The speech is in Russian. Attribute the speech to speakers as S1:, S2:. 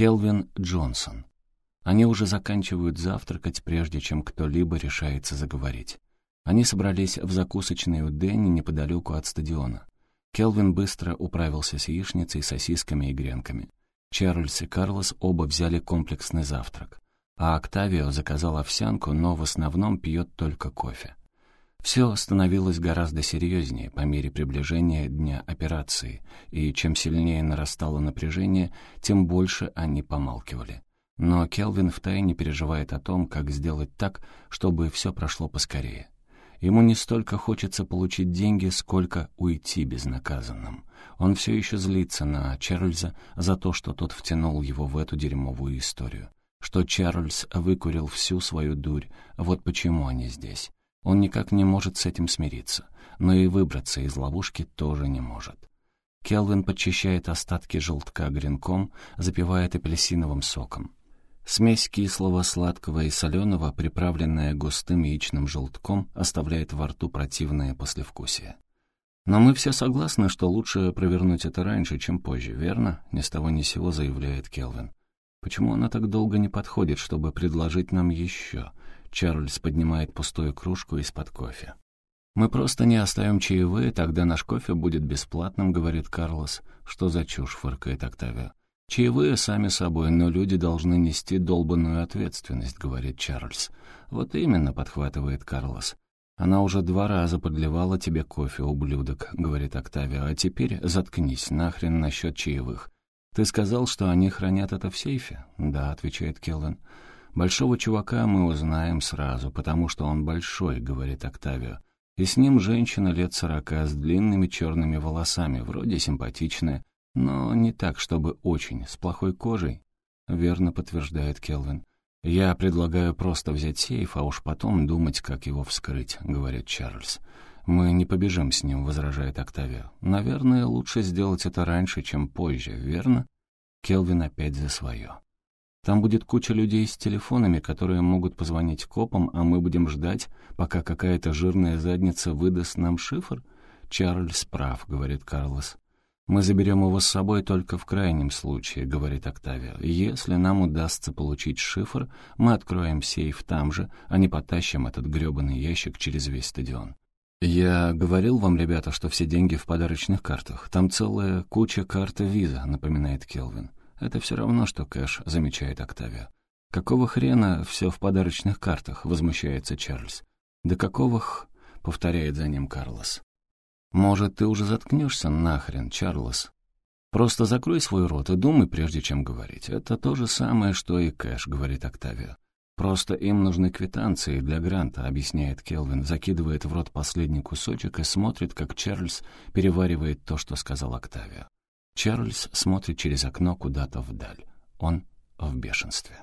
S1: Келвин Джонсон. Они уже заканчивают завтракать, прежде чем кто-либо решается заговорить. Они собрались в закусочной у Дэнни неподалеку от стадиона. Келвин быстро управился с яичницей, сосисками и гренками. Чарльз и Карлос оба взяли комплексный завтрак. А Октавио заказал овсянку, но в основном пьет только кофе. Все становилось гораздо серьезнее по мере приближения дня операции, и чем сильнее нарастало напряжение, тем больше они помалкивали. Но Келвин втайне переживает о том, как сделать так, чтобы все прошло поскорее. Ему не столько хочется получить деньги, сколько уйти безнаказанным. Он все еще злится на Чарльза за то, что тот втянул его в эту дерьмовую историю. Что Чарльз выкурил всю свою дурь, вот почему они здесь. Он никак не может с этим смириться, но и выбраться из ловушки тоже не может. Келвин подчищает остатки желтка гренком, запивает апельсиновым соком. Смесь кислого, сладкого и соленого, приправленная густым яичным желтком, оставляет во рту противное послевкусие. «Но мы все согласны, что лучше провернуть это раньше, чем позже, верно?» — ни с того ни сего заявляет Келвин. «Почему она так долго не подходит, чтобы предложить нам еще?» Чарльз поднимает пустую кружку из-под кофе. «Мы просто не оставим чаевые, тогда наш кофе будет бесплатным», — говорит Карлос. «Что за чушь?» — фыркает Октавио. «Чаевые сами собой, но люди должны нести долбанную ответственность», — говорит Чарльз. «Вот именно», — подхватывает Карлос. «Она уже два раза подливала тебе кофе, ублюдок», — говорит Октавио. «А теперь заткнись нахрен насчет чаевых. Ты сказал, что они хранят это в сейфе?» «Да», — отвечает Келлен. «Большого чувака мы узнаем сразу, потому что он большой», — говорит Октавио. «И с ним женщина лет сорока с длинными черными волосами, вроде симпатичная, но не так, чтобы очень, с плохой кожей. Верно подтверждает Келвин. «Я предлагаю просто взять сейф, а уж потом думать, как его вскрыть», — говорит Чарльз. «Мы не побежим с ним», — возражает Октавио. «Наверное, лучше сделать это раньше, чем позже, верно?» Келвин опять за свое. «Там будет куча людей с телефонами, которые могут позвонить копам, а мы будем ждать, пока какая-то жирная задница выдаст нам шифр?» «Чарльз прав», — говорит Карлос. «Мы заберем его с собой только в крайнем случае», — говорит Октавио. «Если нам удастся получить шифр, мы откроем сейф там же, а не потащим этот грёбаный ящик через весь стадион». «Я говорил вам, ребята, что все деньги в подарочных картах. Там целая куча карты виза», — напоминает Келвин. «Это все равно, что кэш», — замечает Октавио. «Какого хрена все в подарочных картах?» — возмущается Чарльз. «Да какого х...» — повторяет за ним Карлос. «Может, ты уже заткнешься нахрен, Чарльз? Просто закрой свой рот и думай, прежде чем говорить. Это то же самое, что и кэш», — говорит Октавио. «Просто им нужны квитанции для гранта», — объясняет Келвин, закидывает в рот последний кусочек и смотрит, как Чарльз переваривает то, что сказал Октавио. Чарльз смотрит через окно куда-то вдаль. Он в бешенстве.